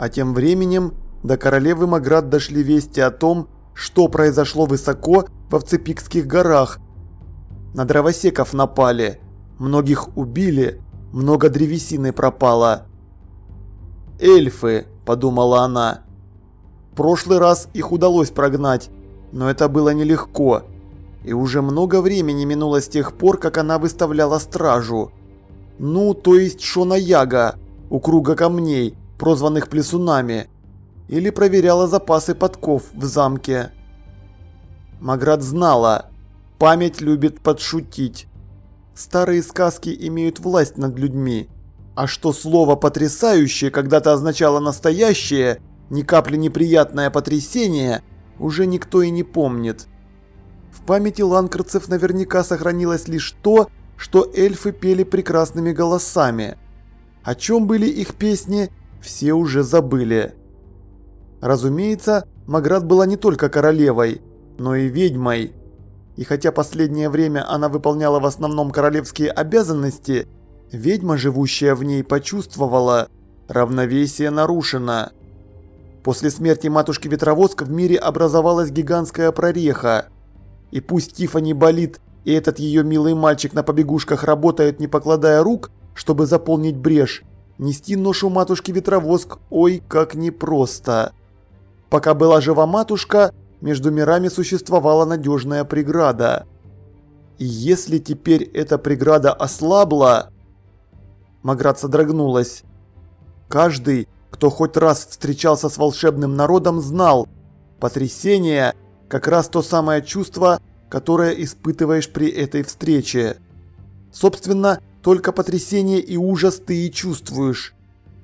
А тем временем до королевы Маград дошли вести о том, что произошло высоко в Овцепикских горах. На дровосеков напали, многих убили, много древесины пропало. «Эльфы», – подумала она. В прошлый раз их удалось прогнать, но это было нелегко. И уже много времени минуло с тех пор, как она выставляла стражу. Ну, то есть Шона Яга, у круга камней, прозванных плесунами. Или проверяла запасы подков в замке. Маград знала, память любит подшутить. Старые сказки имеют власть над людьми. А что слово «потрясающее» когда-то означало «настоящее», ни капли неприятное потрясение, уже никто и не помнит. В памяти ланкерцев наверняка сохранилось лишь то, что эльфы пели прекрасными голосами. О чем были их песни, все уже забыли. Разумеется, Маград была не только королевой, но и ведьмой. И хотя последнее время она выполняла в основном королевские обязанности, ведьма, живущая в ней, почувствовала, равновесие нарушено. После смерти матушки Ветровозка в мире образовалась гигантская прореха. И пусть Тифани болит, и этот ее милый мальчик на побегушках работает не покладая рук, чтобы заполнить брешь, нести ношу матушки Ветровоск ой как непросто. Пока была жива матушка, между мирами существовала надежная преграда. И если теперь эта преграда ослабла... Маград содрогнулась. Каждый, кто хоть раз встречался с волшебным народом, знал, потрясение – как раз то самое чувство, которое испытываешь при этой встрече. Собственно, только потрясение и ужас ты и чувствуешь.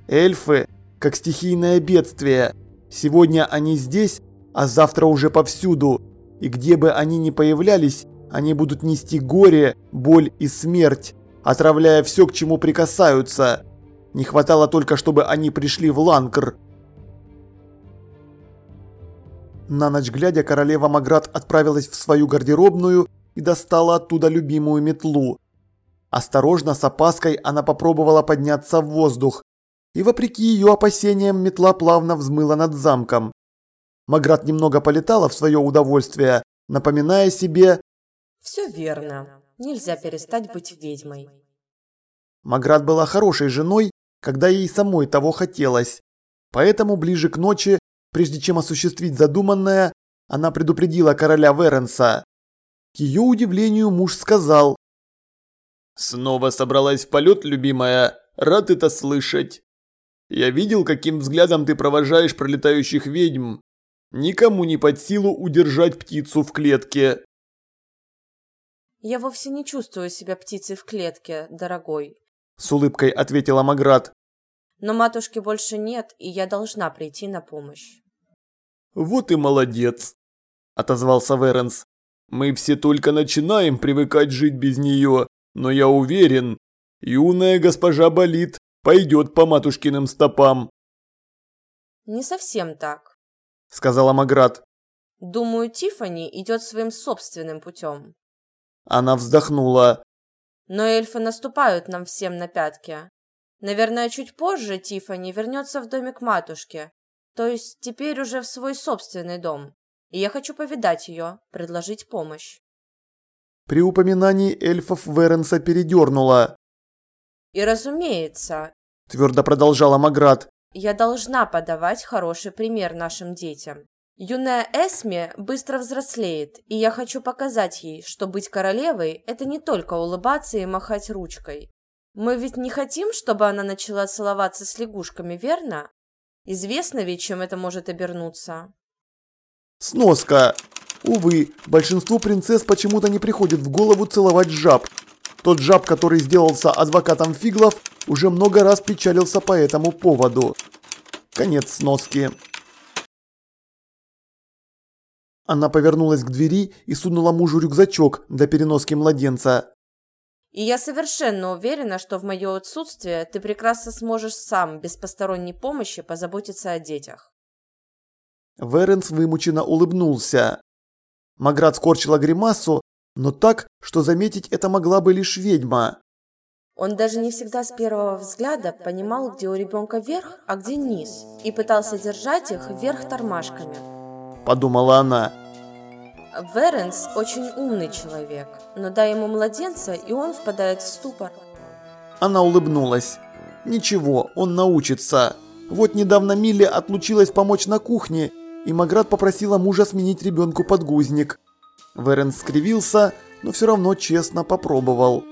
Эльфы, как стихийное бедствие. Сегодня они здесь, а завтра уже повсюду. И где бы они ни появлялись, они будут нести горе, боль и смерть, отравляя все, к чему прикасаются. Не хватало только, чтобы они пришли в Ланкр. На ночь глядя, королева Маград отправилась в свою гардеробную и достала оттуда любимую метлу. Осторожно, с опаской, она попробовала подняться в воздух. И вопреки ее опасениям, метла плавно взмыла над замком. Маград немного полетала в свое удовольствие, напоминая себе «Все верно. Нельзя перестать быть ведьмой». Маград была хорошей женой, когда ей самой того хотелось. Поэтому ближе к ночи Прежде чем осуществить задуманное, она предупредила короля Веренса. К ее удивлению муж сказал. «Снова собралась в полет, любимая. Рад это слышать. Я видел, каким взглядом ты провожаешь пролетающих ведьм. Никому не под силу удержать птицу в клетке». «Я вовсе не чувствую себя птицей в клетке, дорогой», – с улыбкой ответила Маград. «Но матушки больше нет, и я должна прийти на помощь». «Вот и молодец», – отозвался Веренс. «Мы все только начинаем привыкать жить без нее, но я уверен, юная госпожа Болит пойдет по матушкиным стопам». «Не совсем так», – сказала Маград. «Думаю, Тифани идет своим собственным путем». Она вздохнула. «Но эльфы наступают нам всем на пятки. Наверное, чуть позже Тифани вернется в домик матушки, то есть теперь уже в свой собственный дом. И я хочу повидать ее, предложить помощь. При упоминании эльфов Веренса передернула. И разумеется, твердо продолжала Маград, я должна подавать хороший пример нашим детям. Юная Эсме быстро взрослеет, и я хочу показать ей, что быть королевой – это не только улыбаться и махать ручкой. Мы ведь не хотим, чтобы она начала целоваться с лягушками, верно? Известно ведь, чем это может обернуться. Сноска. Увы, большинству принцесс почему-то не приходит в голову целовать жаб. Тот жаб, который сделался адвокатом фиглов, уже много раз печалился по этому поводу. Конец сноски. Она повернулась к двери и сунула мужу рюкзачок для переноски младенца. И я совершенно уверена, что в мое отсутствие ты прекрасно сможешь сам, без посторонней помощи, позаботиться о детях. Веренс вымученно улыбнулся. Маград скорчила гримасу, но так, что заметить это могла бы лишь ведьма. Он даже не всегда с первого взгляда понимал, где у ребенка верх, а где низ, и пытался держать их вверх тормашками. Подумала она. Веренс очень умный человек, но дай ему младенца, и он впадает в ступор. Она улыбнулась. Ничего, он научится. Вот недавно Милли отлучилась помочь на кухне, и Маград попросила мужа сменить ребенку подгузник. Веренс скривился, но все равно честно попробовал.